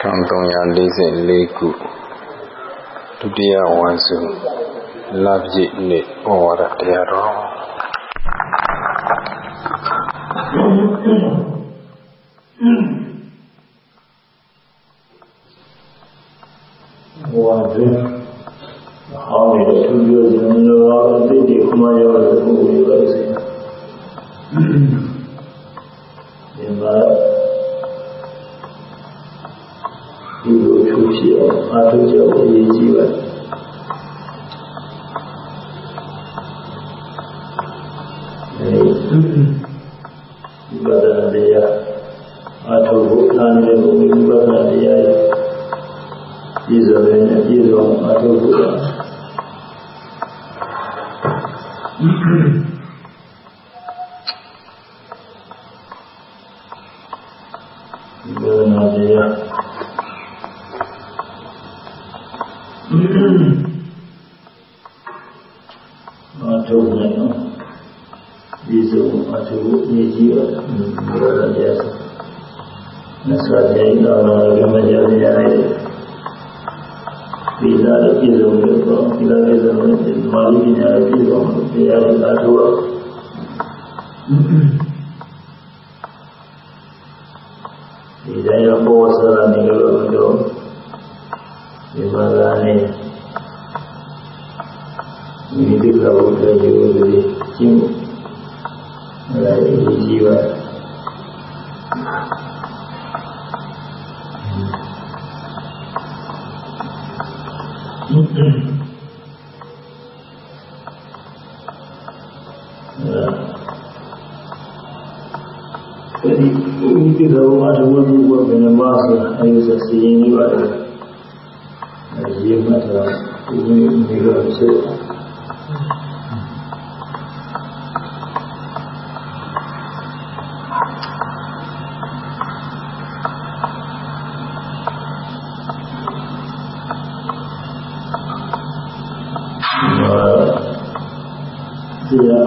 1344ခုဒုတိယဝန်စုလပြည့်နေ့ဩဝါဒတရားတော်ဘဝတွင်ဟောင်းနေတဲ့သူပြောစံတော်အသိတွေခမရောက်တဲ့ ပြည့်စုံတဲ့ပြည့်စုံအားထုတ်ဖို့ဒီနာတရားအားထုတ်နေတော့ပြည့်စုံအားထုတ်ဖို့ရည်ကြီးပါတယ်ဘာသာတရားဆိုမြတ်စွာဘုရားတော်တော်ကမကြားရရ တယ်ဒီလာပြည့်စုံလို့ပေါ့ဒီလာပြည့်စုံလို့ဒီမာလိပညာပြည့်စုံလို့တရားကိုအားထုတ်တော့ဒီတိုင်းတော့ဘောဆရာနေလို့တော့ဒီမှာလည်းဒီဒီကဘုရားယူပြီးကျင့်အဲဒီကြီးပါ ဒီဒီကတော့အထုံးမှုကဘယ်မှာဆိုအဲဒီဆိုစီရင်ကြီးပါတယ်အဲဒီမှာတော့ဒီဒီလိုဆို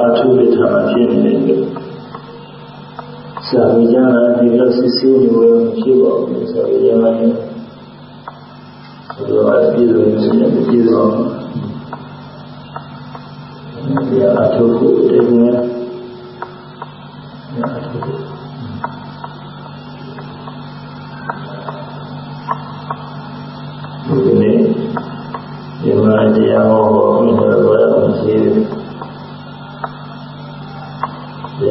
အထုပ်ထားဖြစ်နေတယ်ဆရာကြီးကဒီလိုစစ်စစ်နေလို့ဖြစ်ပါဘူးဆရာကြီးကလည်းဆိုတော့အပြည့်စုံရှိတယ်ပြည့်စုံဒီအထုပ်ကိုတည်းနေဒီနေ့ဒီမှာတရားဟောဘုရားဘာသာရှိတယ်တ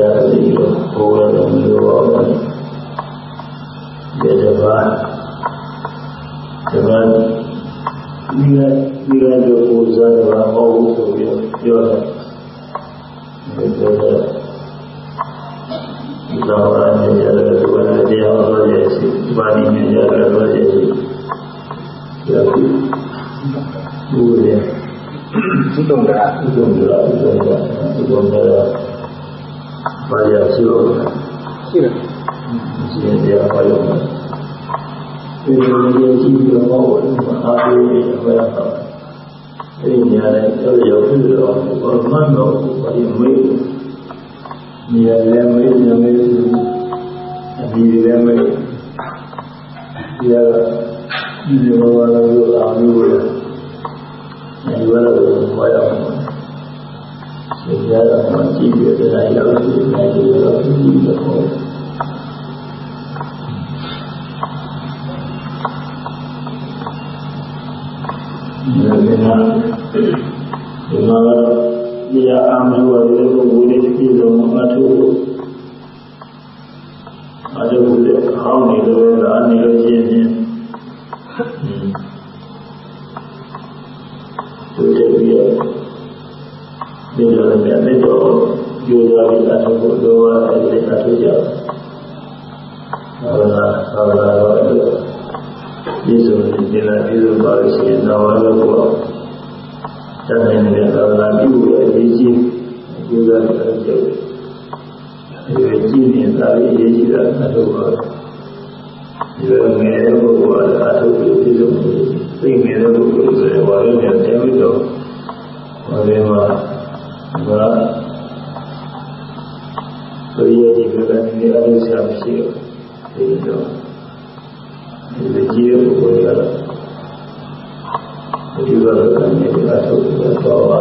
ရားစီကိုဟောရတဲ့မျိုးပါပဲဒီတပတ်ဒီမှာဒီကဒီကတော့ကိုယ်စားတာမဟုတ်ဘူးဆိုပြီးပြောတယ်ဒီတော့ဒီတော့လည်းရတယ်ဒီကနေ့တရားဟောရစီပါဠိနဲ့ရတယ်လို့ရစီရပြီဘူးလေသုတ္တံကသုတ္တံကသုတ္တံကသုတ္တံက ဘာရရှိလို့ရှိတယ်ရှိရင်တရားဟောရုံပဲဒီလိုမျိုးရှိပြီးတော့ဟောတယ်အားပေးရဟောရတာအဲဒီနေရာနဲ့တော့ရောက်ပြီးတော့ဘာမှမတော့ဘာလို့မေးနေရာလည်းမေးနေမေးအဒီလည်းမေးဒီကဒီလိုဘာလို့အားလို့လဲဒီဘာလို့ဟောရမှာ ဒီကြတော့မှကြည့်ပြီးတော့ရောက်ပြီးနေပြီးတော့ကြည့်ပြီးတော့ဒီကနေ့ဒီမှာဒီအာမယဝရတဲ့ဘုရားရှိခိုးတော်မှာအထုအထုလည်းဟောင်းနေလို့ဒါနေလို့ရှိရင်သူတည်းပြီးဒီ လိုနဲ့တဲ့တော့ယူရပြီးအထုကိုလိုရတဲ့အထုကြောင့်ဘာသာဘာသာတော့ဒီဆိုရင်လည်းဒီလိုပါလို့ရှိရင်တော့လည်းပေါ့တတ်နိုင်တဲ့သာသနာပြုရဲ့အရေးကြီးယူရတဲ့အကျိုးဒီကြည့်နေတာအရေးကြီးတာအထုပါဒီလိုငယ်တဲ့ပုဂ္ဂိုလ်ကအထုကိုပြည့်စုံသိငယ်တဲ့ပုဂ္ဂိုလ်ဆိုရင်ဘာလို့လဲတဲပြီးတော့ဘာလဲမှာ ဘာဆိုရည်ဒီကနေ့အရုပ်ဆရာမရှိတော့ဒီတော့ဒီကြီးရဲ့ပုဂ္ဂိုလ်ကတော့ဒီလိုပဲကနေအထုတ်တော့ပါ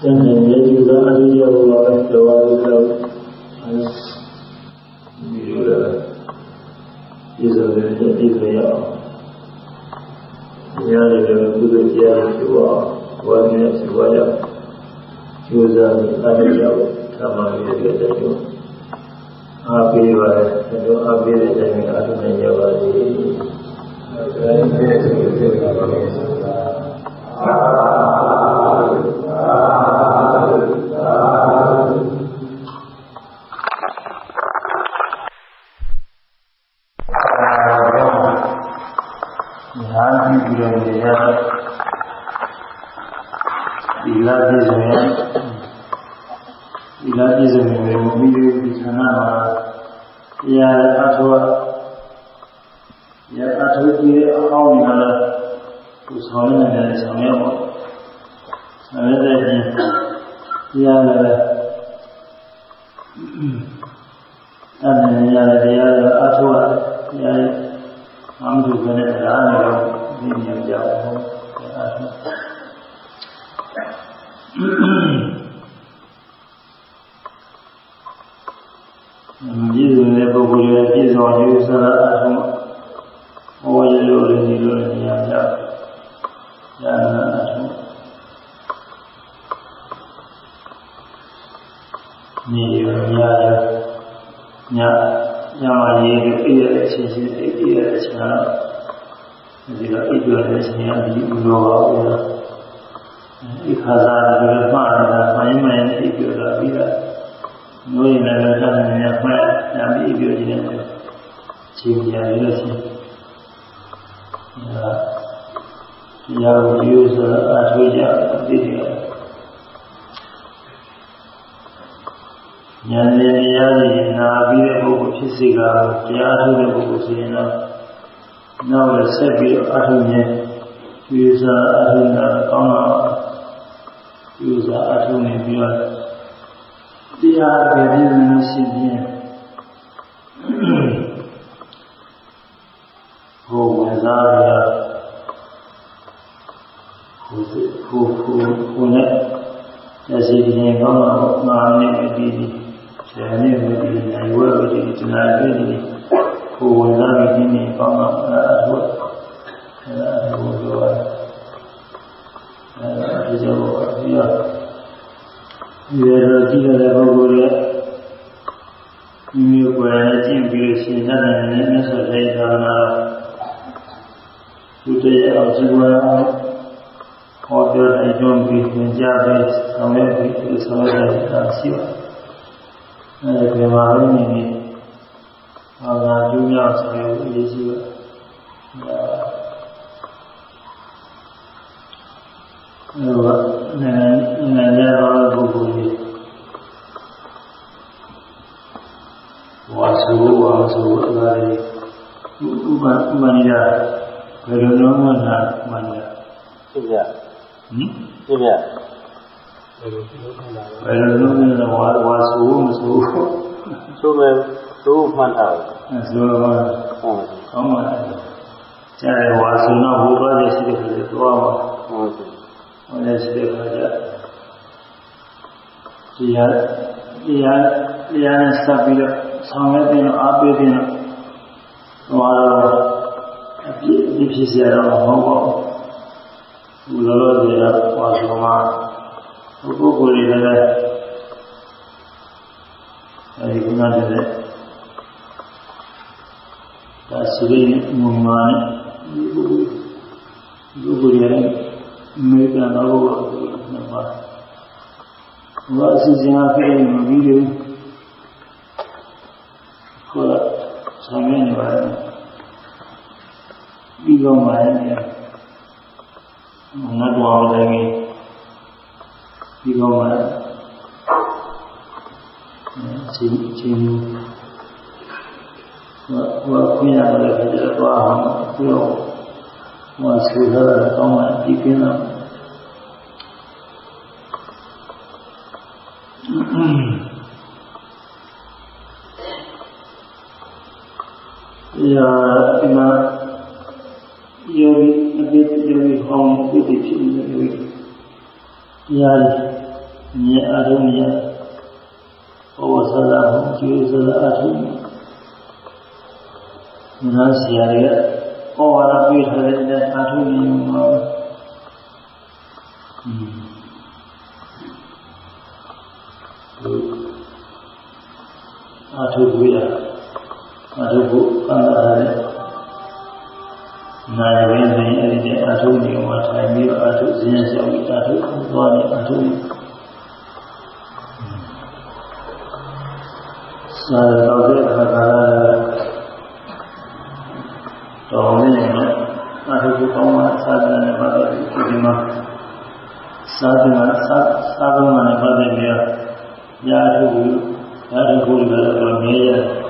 တန်တဲ့ရဲ့ဒီလိုအရေးရောပါပဲတော်ပါလို့ဒီလိုလည်းဒီလိုလည်းဒီလိုရအောင်ညာလည်းကုသိုလ်တရားတွေပြော ဝါဒနဲ့ဆိုရအောင်ကျိုးစားအားရအောင်သမာဓိရဲ့တဲ့ကြောအားပေးပါရဲ့တို့အားပေးတဲ့တိုင်းအားထုတ်နေကြပါစေအဲဒီတဲ့စိတ်တွေပါပါလို့ဆိုတာညာကြည့်ပြီးတော့နေရဒီလာပြည့်စုံရဒီလာပြည့်စုံနေမပြီးသေးဒီခဏမှာ တရားအထောက်ရအထောက်ကြီးအဟောင်းနေလာသူဆောင်နေတယ်ဆောင်ရပါဆောင်ရတဲ့ချင်းတရားလည်းအဲ့ဒါရတယ်တရားအထောက်တရားအမှန်တူပဲနဲ့ဒါနဲ့ဒီမြင်ကြအောင်တရားကြည့်နေတဲ့ ပုဂ္ဂိုလ်ရဲ့ပြည့်စုံယူဆရာအထုံးဘဝရလို့လည်းဒီလိုနေရာကြ။ညာနာအထုံးနေရညရညညမရေးပြည့်ရဲ့အချင်းချင်းပြည့်ရဲ့အချင်းတော့ဒီတော့အိပ်ရတဲ့အချင်းအဒီဥရောပါဦးလား။ဒီခါစားတယ်မှားတာမှန်မှန်အိပ်ရတာပြီးတာနိုးရင်လည်းသာမန်ရမှတ်ညာပြီးပြောခြင်းနဲ့ ချိန်ကြရလို့ရှိရင်ဒါတရားကိုယူဆိုအထွေးကြအသိတယ်ညာနေရည်နာပြီးတဲ့ပုဂ္ဂိုလ်ဖြစ်စေကတရားထုတ်တဲ့ပုဂ္ဂိုလ်ဆိုရင်တော့နောက်လည်းဆက်ပြီးအထုမြဲယူစားအထုနာကောင်းတော့ယူစားအထုနေပြီးတော့တရားပဲဒီလိုရှိရင် ဟိုဝင်စားရဟိုဟိုဟိုဟိုနဲ့လက်ရှိရင်ကောင်းတော့ငါနဲ့ဒီဒီဆယ်နှစ်ဝဒီနိုင်ဝဲဒီဒီနာဒီဒီဟိုဝင်စားပြီးဒီနေ့ကောင်းတော့အဲ့ဒါအဲ့ဒါဟိုတော့အဲ့ဒါကြောင့်ဒီရဒီလိုကြည့်ရတဲ့ပုဂ္ဂိုလ်ရဲ့ဒီမျိုးကိုယ်နဲ့ကြည့်ပြီးရှင်သတ်တယ်နဲ့မြတ်စွာဘုရားသာနာ သူတရားအောင်ဇီဝအောင်ဟောပြောတဲ့ကြောင့်ပြီးသင်ကြားပြီးဆောင်ရွက်ပြီးသူဆောင်ရွက်တာရှိပါတယ်အဲဒီမှာလည်းနေနေဘာသာကျူးမြောက်ဆောင်ရွက်အရေးကြီးပါတယ်အဲဒါနဲ့နဲ့ရတော့ပုဂ္ဂိုလ်ကြီးဝါစုဝါစုအလားတူဥပဥပနိယ ဘယ်လိုလုံးမနာမှန်လဲသိကြဟင်သိကြဘယ်လိုလုံးမနာဝါဝါစုမစုဆိုမဲ့သို့မှန်တာအဲဆိုတော့ဟုတ်ကောင်းပါလားကျဲဝါစုတော့ဘုရားရဲ့ရှိတဲ့ခါကျတော့ဟုတ်တယ်ဟောတဲ့ရှိတဲ့ခါကျတရားတရားတရားနဲ့စပ်ပြီးတော့ဆောင်ရွက်ပြီးတော့အားပေးပြီးတော့ဟောတော့ အပြည့်အပြည့်ဖြစ်စေရတော့မဟုတ်ပါဘူးဘုလောလောဆယ်ကဟောဆိုမှပုဂ္ဂိုလ်တွေလည်းအဲဒီကုနာတဲ့ဒါစီရင်မုံမာနဲ့ဒီပုဂ္ဂိုလ်ဒီပုဂ္ဂိုလ်ရဲ့မေတ္တာတော်ကိုနှစ်ပါးဘာအစီအစဉ်အဖြစ်မပြီးသေးဘူးခေါ်ဆောင်ရနေပါတယ် ပြီးတော့မှလည်းငါတော်လည်းပြီးတော့မှချင်းချင်းဟောခွင့်ရတယ်ခါကျတော့အောင်ပြောဟောဆူရတာကောင်းမှဒီကင်းတော့ရာဒီမှာ ယောဂီအပြည့်ယောဂီဟောင်းပြည့်ဖြစ်နေတယ်ယောဂီတရားမြဲအရုံးမြဲဘောဆရာဟောကျေးဇူးအထုနာဆရာရဲ့ဩဝါဒပေးထားတဲ့အထုနေမှာအထုဝိရအထုဖို့အန္တရာယ် နာရင်းစဉ်အဲ့ဒီအထုနေမှာထိုင်ပြီးအထုဇင်းဆောင်ပြီးအထုသွားနေအထုစာတော်တဲ့အခါကတော်နေတယ်အထုကိုကောင်းမှစာတယ်နဲ့ပတ်သက်ပြီးဒီမှာစာတယ်မှာစာစာပုံမှာပတ်သက်ပြီးရာထုကိုရာထုကိုလည်းတော့နေရတယ်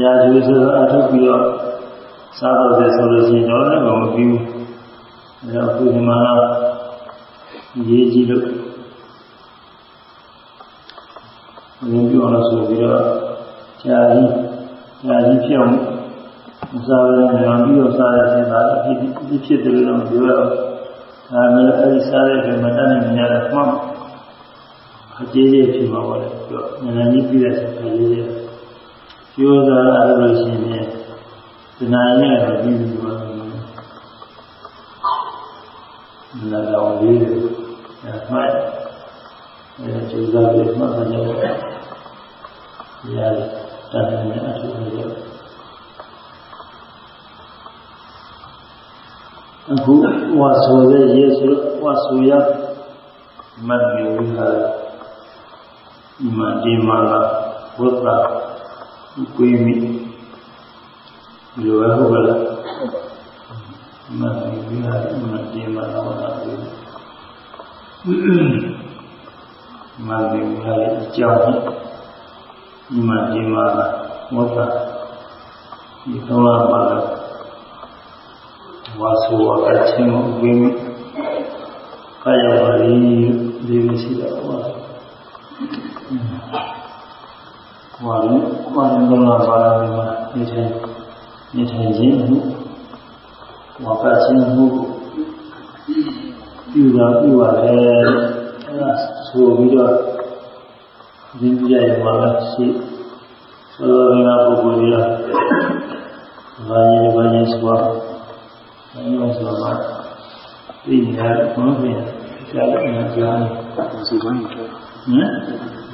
ရာဇဝဆိုအထုပြီးတော့စားတော့တယ်ဆိုလို့ရှိရင်တော့လည်းမပြီးဘူး။အဲတော့အခုဒီမှာရေးကြည့်လို့ဝင်ပြောလို့ဆိုပြီးတော့ကြာကြီးကြာကြီးဖြစ်အောင်မစားဘဲနဲ့မှပြီးတော့စားရတဲ့ဒါအဖြစ်ဖြစ်ဖြစ်တယ်လို့ပြောရအောင်။ဒါမှလည်းအဲဒီစားတဲ့ကမ္မတနဲ့မြင်ရတဲ့မှအကျေးလေးဖြစ်မှာပါလေ။ပြောဉာဏ်ကြီးပြီးတဲ့ဆက်ခါလေးလေး ကျိုးစားရလို့ရှိရင်ဒီနာနဲ့တော့ပြီးပြီပါလာတော့လေးတယ်အဲမှတ်အဲကျိုးစားပြီးမှတ်ပါကြတယ်ရတယ်တန်တယ်အထုပ်ရအခုဝါဆိုတဲ့ရေဆိုဝါဆိုရမတ်မျိုးဟာဒီမှာဒီမှာဝတ် တာကွေးမိဒီလိုဟုတ်ပါလားမသိဘူးလားမသိမှတော့တာဘူးမသိဘူးလားအကြောင်းဒီမှာဒီမှာဝတ်တာဒီတော့လာပါလားဝါဆိုဝါချင်းကိုကွေးမိကာယဝါရီဒီလိုရှိတာပါ ဝါရင်ဝါရင်တော့လာပါလာဒီမှာနေထိုင်နေထိုင်ခြင်းမှုဝါကခြင်းမှုပြုတာပြုပါလေအဲဒါဆိုပြီးတော့ဒီပြရမှာရှိသောတော်ကပုဂ္ဂိုလ်ကြီးဘာရင်ဘာရင်ဆိုတော့ဘာရင်ဆိုတော့ဒီနေရာဘုန်းကြီးကြားလို့ကြားနေစီပိုင်းတွေဟမ်